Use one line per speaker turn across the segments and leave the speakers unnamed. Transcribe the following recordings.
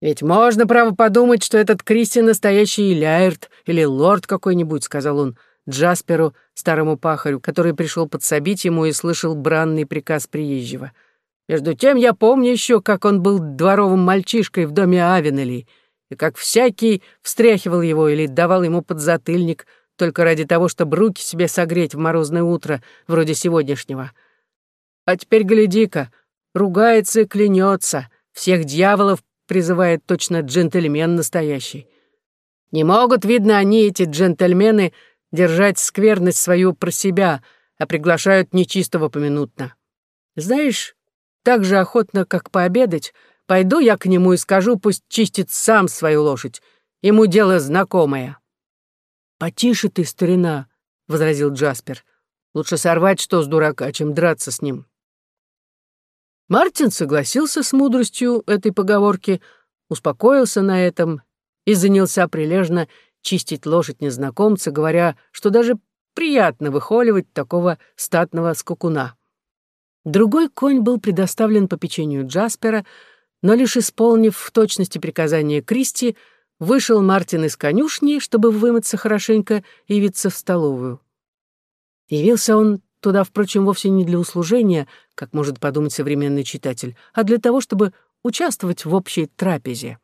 «Ведь можно, право, подумать, что этот Кристи настоящий Ляйрт или лорд какой-нибудь», — сказал он Джасперу, старому пахарю, который пришел подсобить ему и слышал бранный приказ приезжего. «Между тем я помню еще, как он был дворовым мальчишкой в доме Авенелей, и как всякий встряхивал его или давал ему подзатыльник только ради того, чтобы руки себе согреть в морозное утро, вроде сегодняшнего. А теперь гляди-ка, ругается и клянется, всех дьяволов призывает точно джентльмен настоящий. Не могут, видно, они, эти джентльмены, держать скверность свою про себя, а приглашают нечистого поминутно. Знаешь, так же охотно, как пообедать, пойду я к нему и скажу, пусть чистит сам свою лошадь. Ему дело знакомое. «Потише ты, старина», — возразил Джаспер. «Лучше сорвать что с дурака, чем драться с ним». Мартин согласился с мудростью этой поговорки, успокоился на этом и занялся прилежно чистить лошадь незнакомца, говоря, что даже приятно выхоливать такого статного скакуна. Другой конь был предоставлен по печенью Джаспера, но лишь исполнив в точности приказания Кристи, вышел Мартин из конюшни, чтобы вымыться хорошенько и явиться в столовую. Явился он Туда, впрочем, вовсе не для услужения, как может подумать современный читатель, а для того, чтобы участвовать в общей трапезе.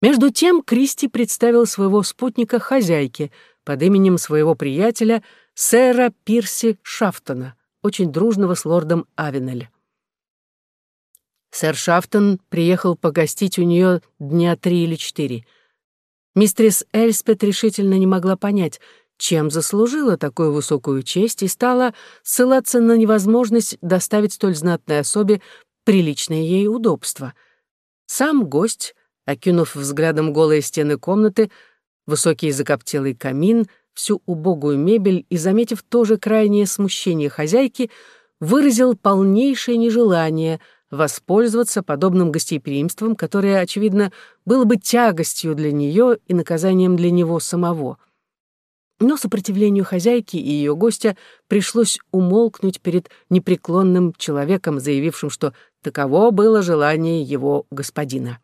Между тем Кристи представил своего спутника хозяйке под именем своего приятеля сэра Пирси Шафтона, очень дружного с лордом Авенель. Сэр Шафтон приехал погостить у нее дня три или четыре. Мистрис Эльспет решительно не могла понять — чем заслужила такую высокую честь и стала ссылаться на невозможность доставить столь знатной особе приличное ей удобство. Сам гость, окинув взглядом голые стены комнаты, высокий закоптелый камин, всю убогую мебель и, заметив тоже крайнее смущение хозяйки, выразил полнейшее нежелание воспользоваться подобным гостеприимством, которое, очевидно, было бы тягостью для нее и наказанием для него самого — но сопротивлению хозяйки и ее гостя пришлось умолкнуть перед непреклонным человеком, заявившим, что таково было желание его господина.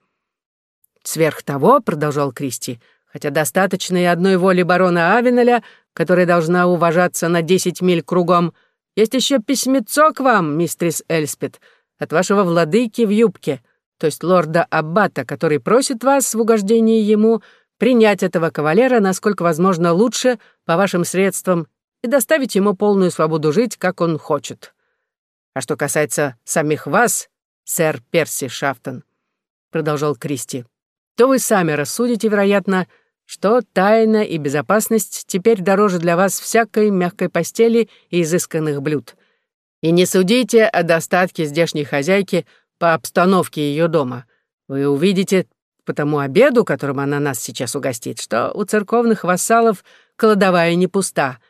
«Сверх того», — продолжал Кристи, «хотя достаточно и одной воли барона Авенеля, которая должна уважаться на десять миль кругом, есть еще письмецо к вам, мистрис Эльспет, от вашего владыки в юбке, то есть лорда Аббата, который просит вас в угождении ему — принять этого кавалера, насколько возможно, лучше по вашим средствам и доставить ему полную свободу жить, как он хочет. А что касается самих вас, сэр Перси Шафтон, продолжал Кристи, то вы сами рассудите, вероятно, что тайна и безопасность теперь дороже для вас всякой мягкой постели и изысканных блюд. И не судите о достатке здешней хозяйки по обстановке ее дома. Вы увидите по тому обеду, которым она нас сейчас угостит, что у церковных вассалов кладовая не пуста».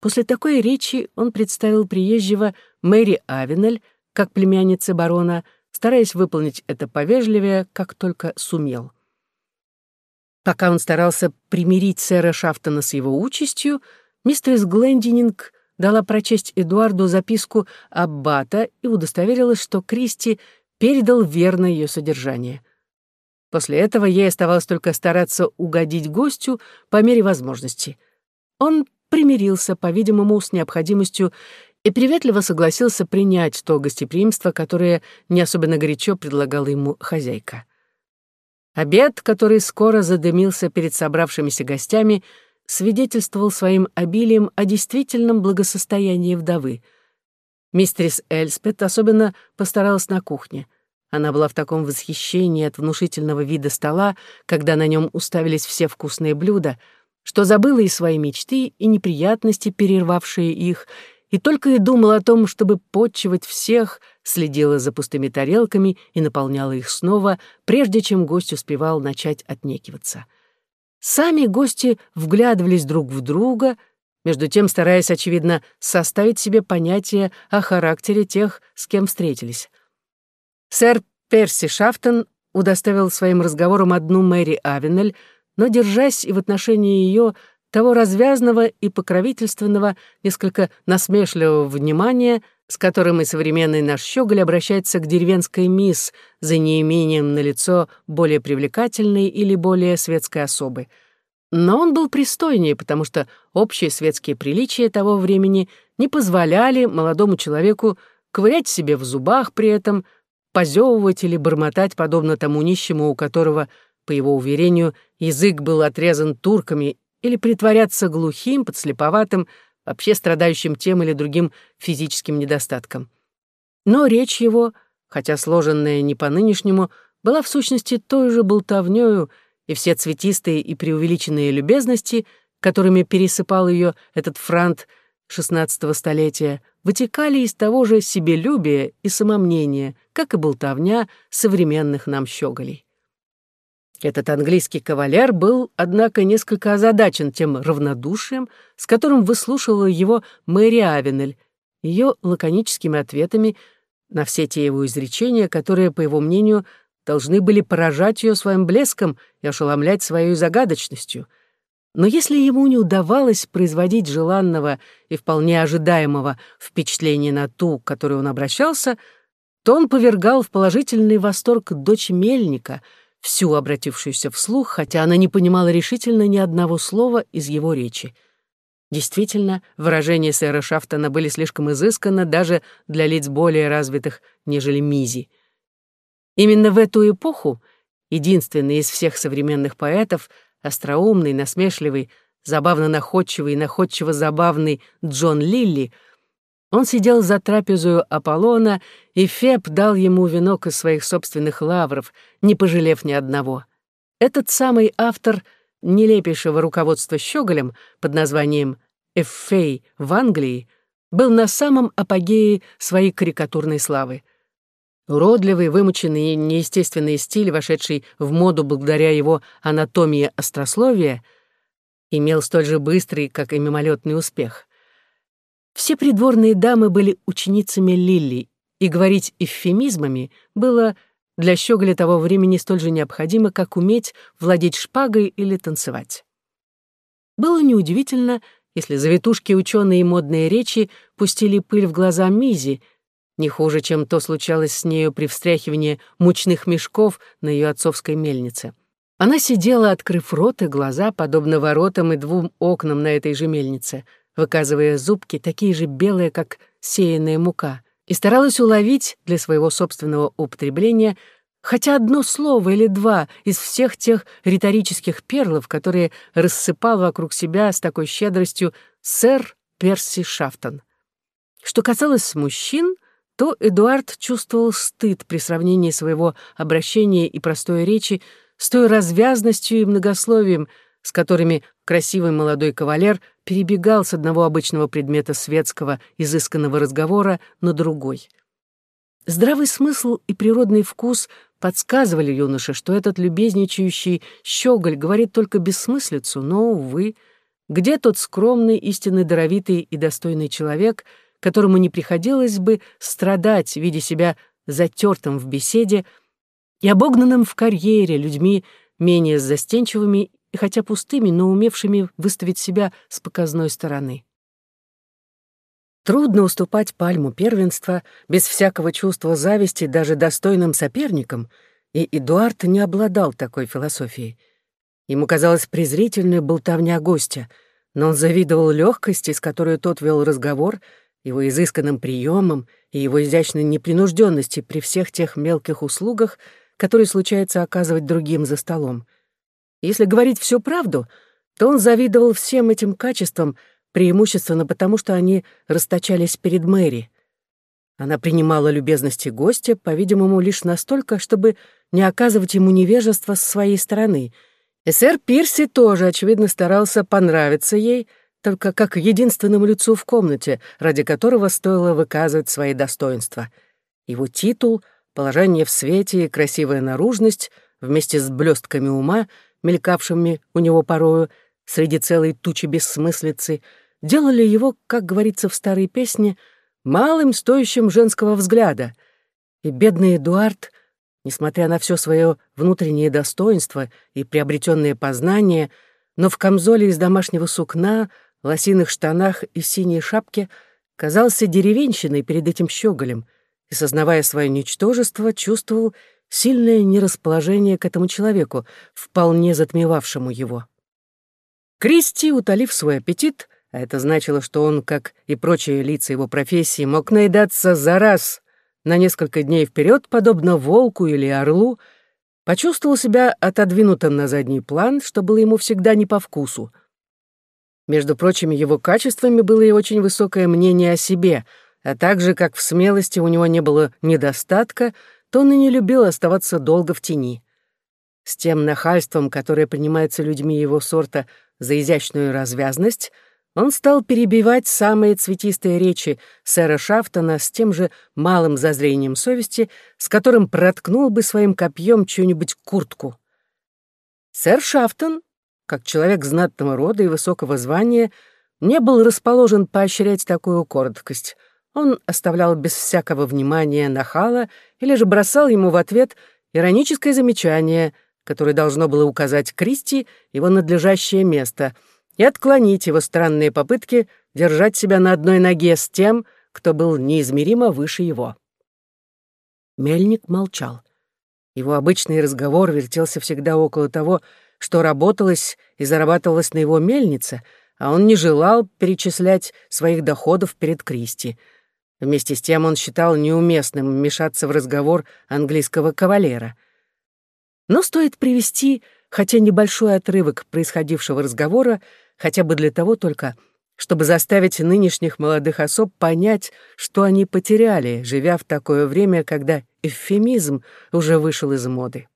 После такой речи он представил приезжего Мэри Авенель как племянницы барона, стараясь выполнить это повежливее, как только сумел. Пока он старался примирить сэра Шафтона с его участью, мистерс Глендининг дала прочесть Эдуарду записку Аббата и удостоверилась, что Кристи передал верно ее содержание — После этого ей оставалось только стараться угодить гостю по мере возможности. Он примирился, по-видимому, с необходимостью и приветливо согласился принять то гостеприимство, которое не особенно горячо предлагала ему хозяйка. Обед, который скоро задымился перед собравшимися гостями, свидетельствовал своим обилием о действительном благосостоянии вдовы. Мистрис Эльспет особенно постаралась на кухне — она была в таком восхищении от внушительного вида стола, когда на нем уставились все вкусные блюда, что забыла и свои мечты, и неприятности, перервавшие их, и только и думала о том, чтобы подчивать всех, следила за пустыми тарелками и наполняла их снова, прежде чем гость успевал начать отнекиваться. Сами гости вглядывались друг в друга, между тем стараясь, очевидно, составить себе понятие о характере тех, с кем встретились. Сэр Перси Шафтон удоставил своим разговором одну Мэри Авенель, но, держась и в отношении ее того развязного и покровительственного, несколько насмешливого внимания, с которым и современный наш щеголь обращается к деревенской мисс за неимением на лицо более привлекательной или более светской особы. Но он был пристойнее, потому что общие светские приличия того времени не позволяли молодому человеку ковырять себе в зубах при этом, позевывать или бормотать, подобно тому нищему, у которого, по его уверению, язык был отрезан турками, или притворяться глухим, подслеповатым, вообще страдающим тем или другим физическим недостатком. Но речь его, хотя сложенная не по-нынешнему, была в сущности той же болтовнёю, и все цветистые и преувеличенные любезности, которыми пересыпал ее этот франт XVI столетия, вытекали из того же себелюбия и самомнения, как и болтовня современных нам щеголей. Этот английский кавалер был, однако, несколько озадачен тем равнодушием, с которым выслушивала его Мэри Авенель, ее лаконическими ответами на все те его изречения, которые, по его мнению, должны были поражать ее своим блеском и ошеломлять своей загадочностью. Но если ему не удавалось производить желанного и вполне ожидаемого впечатления на ту, к которой он обращался, то он повергал в положительный восторг дочь Мельника, всю обратившуюся вслух, хотя она не понимала решительно ни одного слова из его речи. Действительно, выражения сэра Шафтона были слишком изысканно даже для лиц более развитых, нежели Мизи — Именно в эту эпоху единственный из всех современных поэтов, остроумный, насмешливый, забавно находчивый и находчиво забавный Джон Лилли, он сидел за трапезою Аполлона, и Феб дал ему венок из своих собственных лавров, не пожалев ни одного. Этот самый автор нелепейшего руководства щеголем под названием «Эффей» в Англии был на самом апогее своей карикатурной славы. Уродливый, вымученный и неестественный стиль, вошедший в моду благодаря его анатомии острословия, имел столь же быстрый, как и мимолетный успех. Все придворные дамы были ученицами Лилли, и говорить эвфемизмами было для щеголя того времени столь же необходимо, как уметь владеть шпагой или танцевать. Было неудивительно, если завитушки ученые и модные речи пустили пыль в глаза Мизи, не хуже, чем то случалось с нею при встряхивании мучных мешков на ее отцовской мельнице. Она сидела, открыв рот и глаза, подобно воротам и двум окнам на этой же мельнице, выказывая зубки, такие же белые, как сеянная мука, и старалась уловить для своего собственного употребления хотя одно слово или два из всех тех риторических перлов, которые рассыпал вокруг себя с такой щедростью сэр Перси Шафтон. Что касалось мужчин, то Эдуард чувствовал стыд при сравнении своего обращения и простой речи с той развязностью и многословием, с которыми красивый молодой кавалер перебегал с одного обычного предмета светского, изысканного разговора на другой. Здравый смысл и природный вкус подсказывали юноше, что этот любезничающий щеголь говорит только бессмыслицу, но, увы, где тот скромный, истинно даровитый и достойный человек — которому не приходилось бы страдать, видя себя затертым в беседе и обогнанным в карьере людьми менее застенчивыми и хотя пустыми, но умевшими выставить себя с показной стороны. Трудно уступать пальму первенства без всякого чувства зависти даже достойным соперникам, и Эдуард не обладал такой философией. Ему казалось презрительной болтовня гостя, но он завидовал легкости, с которой тот вел разговор, его изысканным приемам и его изящной непринужденности при всех тех мелких услугах, которые случается оказывать другим за столом. Если говорить всю правду, то он завидовал всем этим качествам преимущественно потому, что они расточались перед Мэри. Она принимала любезности гостя, по-видимому, лишь настолько, чтобы не оказывать ему невежества с своей стороны. И сэр Пирси тоже, очевидно, старался понравиться ей — только как единственному лицу в комнате, ради которого стоило выказывать свои достоинства. Его титул, положение в свете и красивая наружность вместе с блестками ума, мелькавшими у него порою среди целой тучи бессмыслицы, делали его, как говорится в старой песне, малым стоящим женского взгляда. И бедный Эдуард, несмотря на все свое внутреннее достоинство и приобретенные познания, но в камзоле из домашнего сукна, лосиных штанах и синей шапке казался деревенщиной перед этим щеголем и, сознавая свое ничтожество, чувствовал сильное нерасположение к этому человеку, вполне затмевавшему его. Кристи, утолив свой аппетит, а это значило, что он, как и прочие лица его профессии, мог наедаться за раз на несколько дней вперед, подобно волку или орлу, почувствовал себя отодвинутым на задний план, что было ему всегда не по вкусу. Между прочими его качествами было и очень высокое мнение о себе, а также, как в смелости у него не было недостатка, то он и не любил оставаться долго в тени. С тем нахальством, которое принимается людьми его сорта за изящную развязность, он стал перебивать самые цветистые речи сэра Шафтона с тем же малым зазрением совести, с которым проткнул бы своим копьем чью-нибудь куртку. Сэр Шафтон, как человек знатного рода и высокого звания, не был расположен поощрять такую короткость. Он оставлял без всякого внимания нахала или же бросал ему в ответ ироническое замечание, которое должно было указать Кристи его надлежащее место — и отклонить его странные попытки держать себя на одной ноге с тем, кто был неизмеримо выше его. Мельник молчал. Его обычный разговор вертелся всегда около того, что работалось и зарабатывалось на его мельнице, а он не желал перечислять своих доходов перед Кристи. Вместе с тем он считал неуместным вмешаться в разговор английского кавалера. Но стоит привести хотя небольшой отрывок происходившего разговора, хотя бы для того только, чтобы заставить нынешних молодых особ понять, что они потеряли, живя в такое время, когда эвфемизм уже вышел из моды.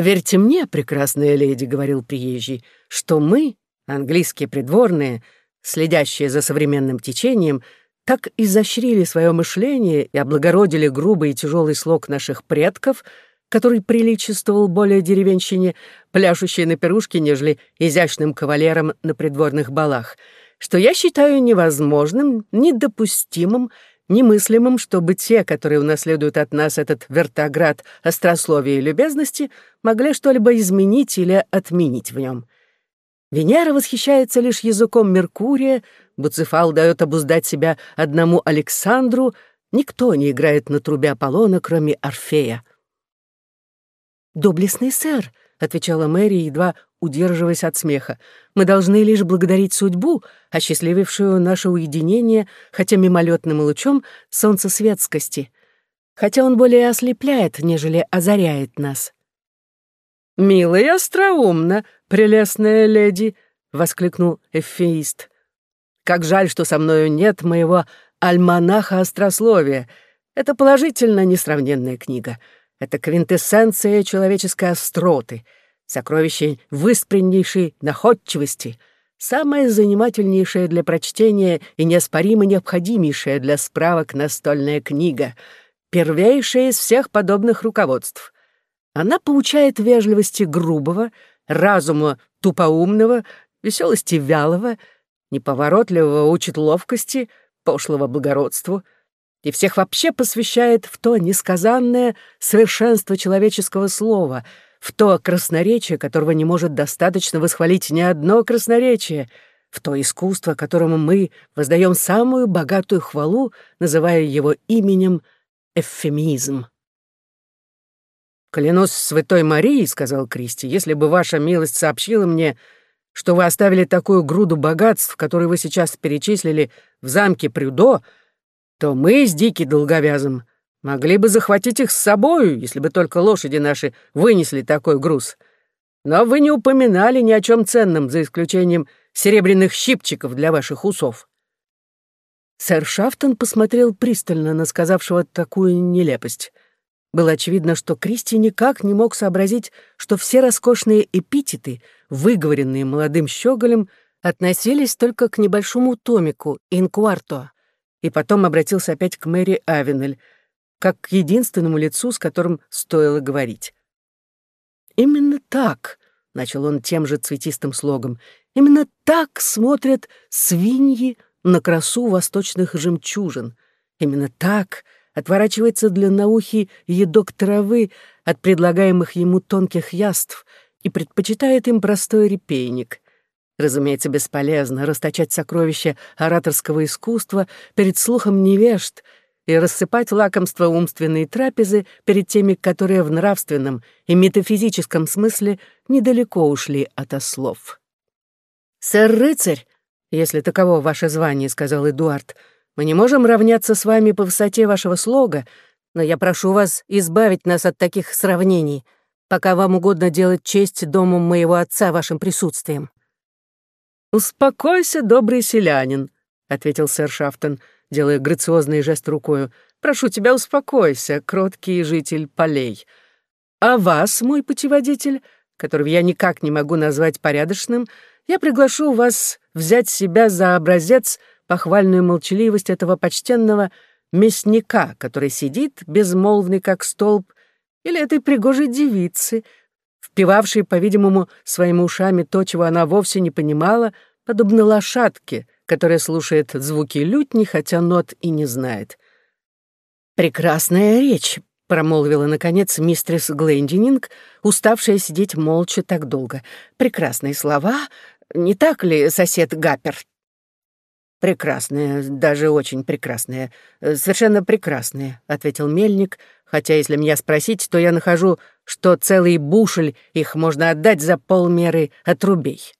«Верьте мне, прекрасная леди», — говорил приезжий, «что мы, английские придворные, следящие за современным течением, так изощрили свое мышление и облагородили грубый и тяжелый слог наших предков — который приличествовал более деревенщине, пляшущей на пирушке, нежели изящным кавалерам на придворных балах, что я считаю невозможным, недопустимым, немыслимым, чтобы те, которые унаследуют от нас этот вертоград острословия и любезности, могли что-либо изменить или отменить в нем. Венера восхищается лишь языком Меркурия, Буцефал дает обуздать себя одному Александру, никто не играет на трубе Аполлона, кроме Орфея. «Доблестный сэр», — отвечала Мэри, едва удерживаясь от смеха, «мы должны лишь благодарить судьбу, осчастливившую наше уединение, хотя мимолетным лучом солнцесветскости, хотя он более ослепляет, нежели озаряет нас».
«Мило и остроумно, прелестная леди!» — воскликнул эфеист. «Как жаль, что со мною нет моего альманаха острословия. Это положительно несравненная книга. Это квинтэссенция человеческой остроты, сокровище выспреннейшей находчивости, самое занимательнейшее для прочтения и неоспоримо необходимейшая для справок настольная книга, первейшая из всех подобных руководств. Она поучает вежливости грубого, разума тупоумного, веселости вялого, неповоротливого учит ловкости, пошлого благородству — и всех вообще посвящает в то несказанное совершенство человеческого слова, в то красноречие, которого не может достаточно восхвалить ни одно красноречие, в то искусство, которому мы воздаем самую богатую хвалу, называя его именем эвфемизм. «Клянусь святой Марией», — сказал Кристи, — «если бы ваша милость сообщила мне, что вы оставили такую груду богатств, которые вы сейчас перечислили в замке Прюдо, — то мы с Дики Долговязым могли бы захватить их с собою, если бы только лошади наши вынесли такой груз. Но вы не упоминали ни о чем ценном, за исключением серебряных щипчиков для ваших усов».
Сэр Шафтон посмотрел пристально на сказавшего такую нелепость. Было очевидно, что Кристи никак не мог сообразить, что все роскошные эпитеты, выговоренные молодым щеголем, относились только к небольшому томику «Инкварто», и потом обратился опять к Мэри Авенель, как к единственному лицу, с которым стоило говорить. «Именно так», — начал он тем же цветистым слогом, «именно так смотрят свиньи на красу восточных жемчужин. Именно так отворачивается длинноухий едок травы от предлагаемых ему тонких яств, и предпочитает им простой репейник. Разумеется, бесполезно расточать сокровища ораторского искусства перед слухом невежд и рассыпать лакомства умственной трапезы перед теми, которые в нравственном и метафизическом смысле недалеко ушли от ослов. «Сэр-рыцарь, если таково ваше звание», — сказал Эдуард, — «мы не можем равняться с вами по высоте вашего слога, но я прошу вас избавить нас от таких сравнений, пока вам угодно делать честь дому моего отца вашим присутствием».
«Успокойся, добрый селянин», — ответил сэр Шафтон, делая грациозный жест рукою. «Прошу тебя, успокойся, кроткий житель полей. А вас, мой путеводитель, которого я никак не могу назвать порядочным, я приглашу вас взять себя за образец похвальную молчаливость этого почтенного мясника, который сидит, безмолвный как столб, или этой пригожей девицы, впивавшей, по-видимому, своими ушами то, чего она вовсе не понимала, подобно лошадке, которая слушает звуки лютни, хотя нот и не знает. «Прекрасная речь», — промолвила, наконец, мистерс Глендининг, уставшая сидеть молча так долго. «Прекрасные слова, не так ли, сосед Гаппер?» «Прекрасные, даже очень прекрасные, совершенно прекрасные», — ответил мельник, хотя, если меня спросить, то я нахожу, что целый бушель их можно отдать за полмеры отрубей.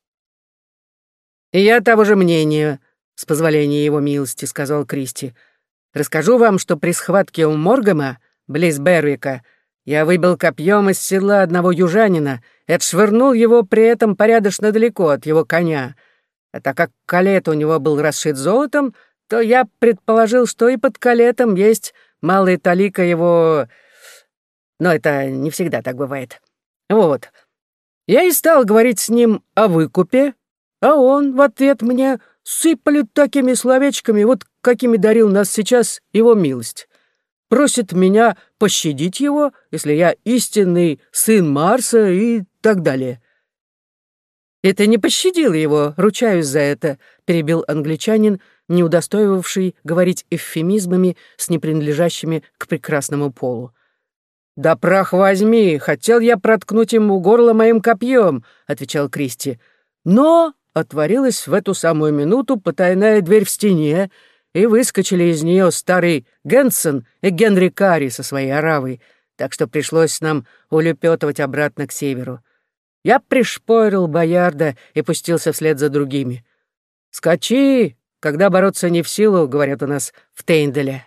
«Я того же мнения», — с позволения его милости, — сказал Кристи. «Расскажу вам, что при схватке у Моргама, близ Бервика, я выбил копьем из седла одного южанина и отшвырнул его при этом порядочно далеко от его коня. А так как калет у него был расшит золотом, то я предположил, что и под калетом есть малая талика его... Но это не всегда так бывает. Вот. Я и стал говорить с ним о выкупе, а он в ответ мне сыпали такими словечками, вот какими дарил нас сейчас его милость. Просит меня пощадить его, если я истинный сын Марса и так далее. «Это не пощадил его, ручаюсь за это», — перебил англичанин, не удостоивавший говорить эвфемизмами с непринадлежащими к прекрасному полу. «Да прах возьми, хотел я проткнуть ему горло моим копьем», — отвечал Кристи. «Но отворилась в эту самую минуту потайная дверь в стене, и выскочили из нее старый Генсен и Генри Карри со своей оравой, так что пришлось нам улепетывать обратно к северу. Я пришпорил боярда и пустился вслед за другими. «Скачи, когда бороться не в силу», — говорят у нас в Тейнделе.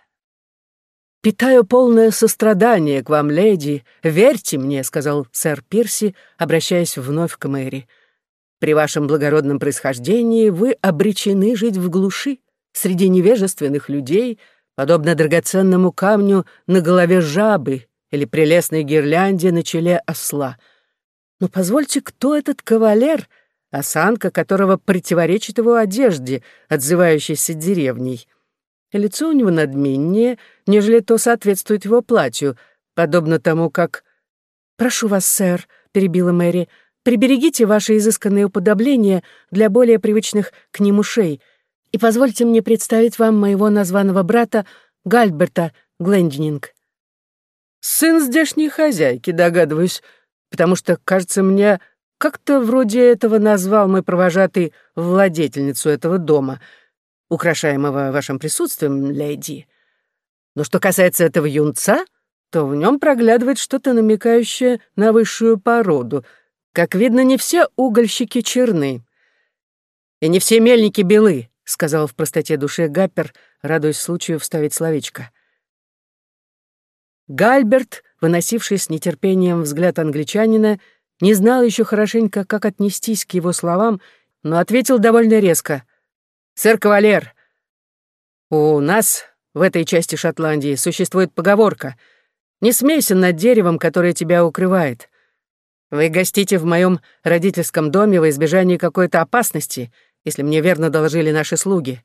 «Питаю полное сострадание к вам, леди. Верьте мне», — сказал сэр Пирси, обращаясь вновь к Мэри. «При вашем благородном происхождении вы обречены жить в глуши, среди невежественных людей, подобно драгоценному камню на голове жабы или прелестной гирлянде на челе осла — но позвольте, кто этот кавалер, осанка которого противоречит его одежде, отзывающейся деревней? Лицо у него надменнее, нежели то соответствует его платью, подобно тому, как... «Прошу вас, сэр», — перебила Мэри, — «приберегите ваши изысканные уподобления для более привычных к ним ушей и позвольте мне представить вам моего названного брата Гальберта Глендининг». «Сын здешней хозяйки, догадываюсь», потому что, кажется мне, как-то вроде этого назвал мой провожатый владетельницу этого дома, украшаемого вашим присутствием, леди. Но что касается этого юнца, то в нем проглядывает что-то намекающее на высшую породу. Как видно, не все угольщики черны. И не все мельники белы, — сказал в простоте душе Гаппер, радуясь случаю вставить словечко. Гальберт выносивший с нетерпением взгляд англичанина, не знал еще хорошенько, как отнестись к его словам, но ответил довольно резко. «Сэр Кавалер, у нас в этой части Шотландии существует поговорка «Не смейся над деревом, которое тебя укрывает». Вы гостите в моем родительском доме во избежание какой-то опасности, если мне верно доложили наши слуги.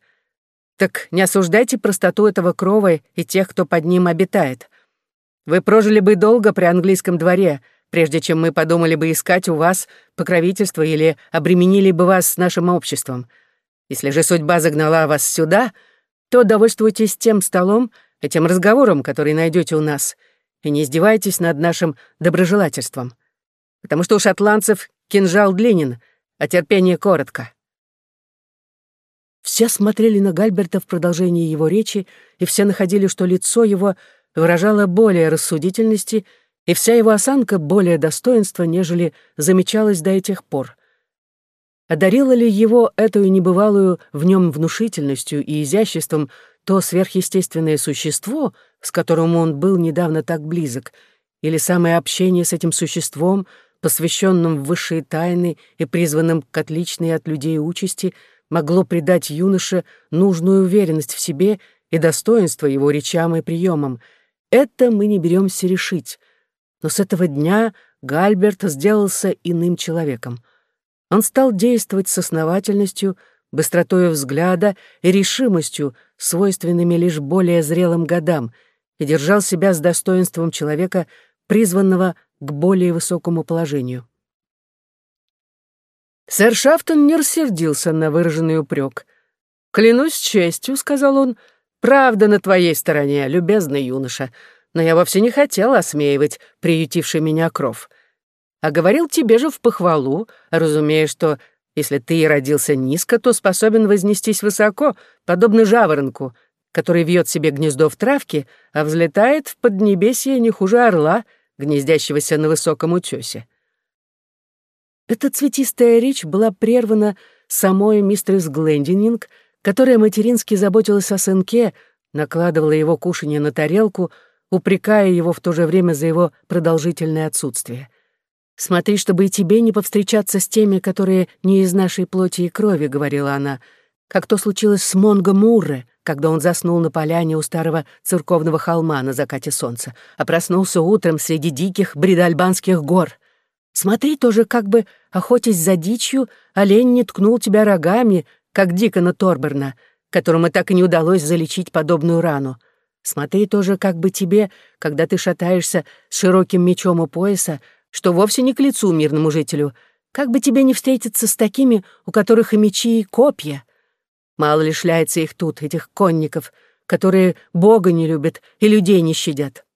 Так не осуждайте простоту этого крова и тех, кто под ним обитает. Вы прожили бы долго при английском дворе, прежде чем мы подумали бы искать у вас покровительство или обременили бы вас нашим обществом. Если же судьба загнала вас сюда, то довольствуйтесь тем столом, этим разговором, который найдете у нас, и не издевайтесь над нашим доброжелательством. Потому что у шотландцев кинжал длинен, а терпение коротко.
Все смотрели на Гальберта в продолжении его речи, и все находили, что лицо его выражало более рассудительности, и вся его осанка более достоинства, нежели замечалось до этих пор. Одарило ли его эту небывалую в нем внушительностью и изяществом то сверхъестественное существо, с которым он был недавно так близок, или самое общение с этим существом, посвященным в высшие тайны и призванным к отличной от людей участи, могло придать юноше нужную уверенность в себе и достоинство его речам и приемам. Это мы не беремся решить. Но с этого дня Гальберт сделался иным человеком. Он стал действовать с основательностью, быстротой взгляда и решимостью, свойственными лишь более зрелым годам, и держал себя с достоинством человека, призванного к более высокому положению. Сэр Шафтон не рассердился на выраженный упрек. «Клянусь честью», — сказал он, — «правда на твоей стороне, любезный юноша, но я вовсе не хотел осмеивать приютивший меня кров. А говорил тебе же в похвалу, разумея, что если ты и родился низко, то способен вознестись высоко, подобно жаворонку, который вьет себе гнездо в травке, а взлетает в поднебесье не хуже орла, гнездящегося на высоком утёсе. Эта цветистая речь была прервана самой мистерс Глендининг, которая матерински заботилась о сынке, накладывала его кушанье на тарелку, упрекая его в то же время за его продолжительное отсутствие. «Смотри, чтобы и тебе не повстречаться с теми, которые не из нашей плоти и крови», — говорила она, как то случилось с Монго Мурре, когда он заснул на поляне у старого церковного холма на закате солнца, а проснулся утром среди диких бредальбанских гор. Смотри тоже, как бы, охотясь за дичью, олень не ткнул тебя рогами, как Дикона Торберна, которому так и не удалось залечить подобную рану. Смотри тоже, как бы тебе, когда ты шатаешься с широким мечом у пояса, что вовсе не к лицу мирному жителю, как бы тебе не встретиться с такими, у которых и мечи, и копья. Мало ли шляется их тут, этих конников, которые Бога не любят и людей не щадят.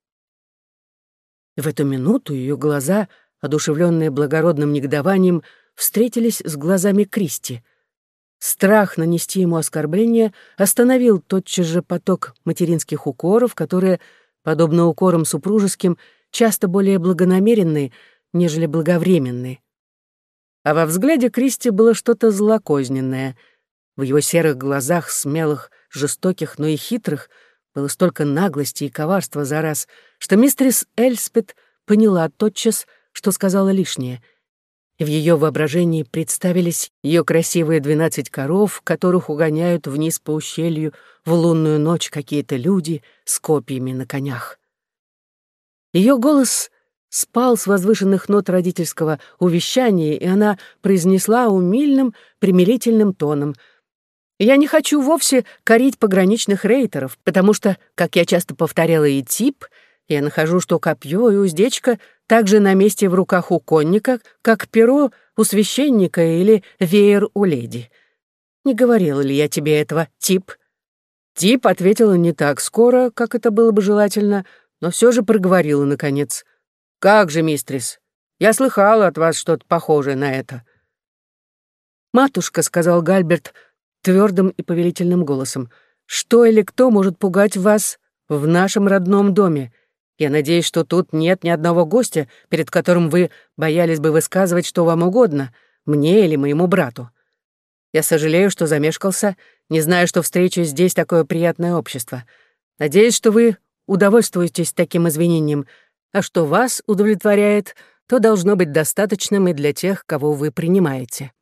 В эту минуту ее глаза, одушевленные благородным негодованием, встретились с глазами Кристи. Страх нанести ему оскорбление остановил тотчас же поток материнских укоров, которые, подобно укорам супружеским, часто более благонамеренные, нежели благовременные. А во взгляде Кристи было что-то злокозненное. В его серых глазах, смелых, жестоких, но и хитрых, было столько наглости и коварства за раз, что мистерис Эльспет поняла тотчас, что сказала лишнее — в ее воображении представились ее красивые двенадцать коров, которых угоняют вниз по ущелью в лунную ночь какие-то люди с копьями на конях. Ее голос спал с возвышенных нот родительского увещания, и она произнесла умильным, примирительным тоном. «Я не хочу вовсе корить пограничных рейтеров, потому что, как я часто повторяла и тип, я нахожу, что копье и уздечка также на месте в руках у конника, как перо у священника или веер у леди. Не говорила ли я тебе этого, Тип?» Тип ответила не так скоро, как это было бы желательно, но все же проговорила наконец. «Как же, мистрис, я слыхала от вас что-то похожее на это». «Матушка», — сказал Гальберт твердым и повелительным голосом, «что или кто может пугать вас в нашем родном доме? Я надеюсь, что тут нет ни одного гостя, перед которым вы боялись бы высказывать что вам угодно, мне или моему брату. Я сожалею, что замешкался, не зная, что встречу здесь такое приятное общество. Надеюсь, что вы удовольствуетесь таким извинением, а что вас удовлетворяет, то должно быть достаточным и для тех, кого вы принимаете».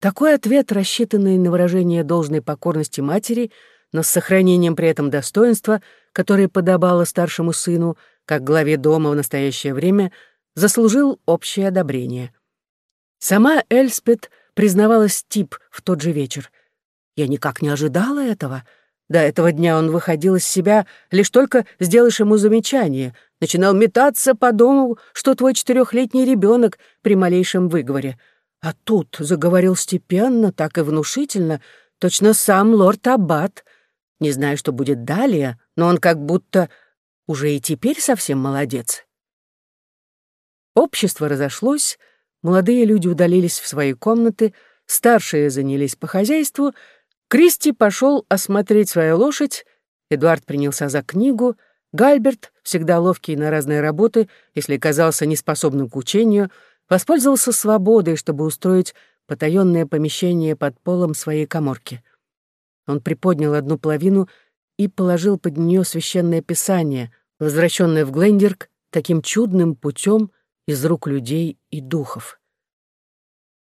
Такой ответ, рассчитанный на выражение должной покорности матери, но с сохранением при этом достоинства, которое подобало старшему сыну, как главе дома в настоящее время, заслужил общее одобрение. Сама Эльспет признавалась Тип в тот же вечер. «Я никак не ожидала этого. До этого дня он выходил из себя, лишь только сделаешь ему замечание, начинал метаться по дому, что твой четырехлетний ребенок при малейшем выговоре. А тут заговорил степенно, так и внушительно, точно сам лорд Аббат. Не знаю, что будет далее, но он как будто уже и теперь совсем молодец. Общество разошлось, молодые люди удалились в свои комнаты, старшие занялись по хозяйству, Кристи пошел осмотреть свою лошадь, Эдуард принялся за книгу, Гальберт, всегда ловкий на разные работы, если казался неспособным к учению, воспользовался свободой, чтобы устроить потаённое помещение под полом своей коморки. Он приподнял одну половину и положил под нее священное писание, возвращенное в Глендерк таким чудным путем из рук людей и духов.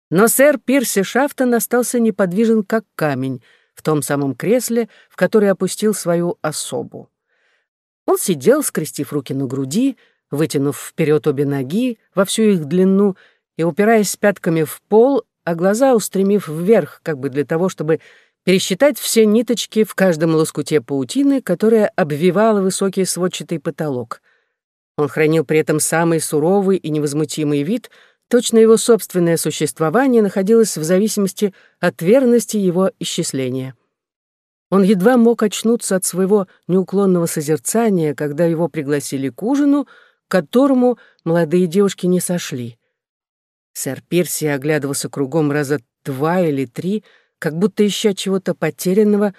Но сэр Пирси Шафтон остался неподвижен, как камень, в том самом кресле, в которое опустил свою особу. Он сидел, скрестив руки на груди, вытянув вперед обе ноги во всю их длину и упираясь пятками в пол, а глаза устремив вверх, как бы для того, чтобы пересчитать все ниточки в каждом лоскуте паутины, которая обвивала высокий сводчатый потолок. Он хранил при этом самый суровый и невозмутимый вид, точно его собственное существование находилось в зависимости от верности его исчисления. Он едва мог очнуться от своего неуклонного созерцания, когда его пригласили к ужину, которому молодые девушки не сошли. Сэр Пирси оглядывался кругом раза два или три, как будто ища чего-то потерянного,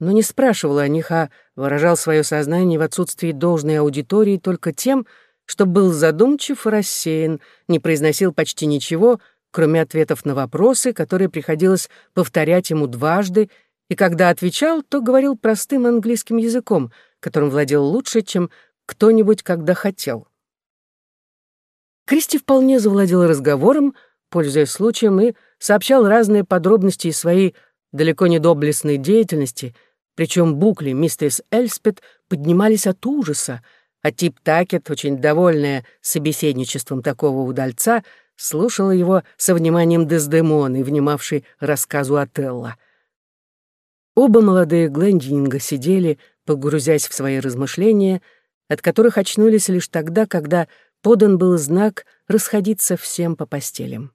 но не спрашивал о них, а выражал свое сознание в отсутствии должной аудитории только тем, что был задумчив и рассеян, не произносил почти ничего, кроме ответов на вопросы, которые приходилось повторять ему дважды и когда отвечал, то говорил простым английским языком, которым владел лучше, чем кто-нибудь когда хотел. Кристи вполне завладел разговором, пользуясь случаем, и сообщал разные подробности из своей далеко не доблестной деятельности, причем букли мистерс Эльспет поднимались от ужаса, а Тип Такет, очень довольная собеседничеством такого удальца, слушала его со вниманием Дездемоны, внимавшей рассказу Отелла. Оба молодые Глендинга сидели, погрузясь в свои размышления, от которых очнулись лишь тогда, когда подан был знак расходиться всем по постелям.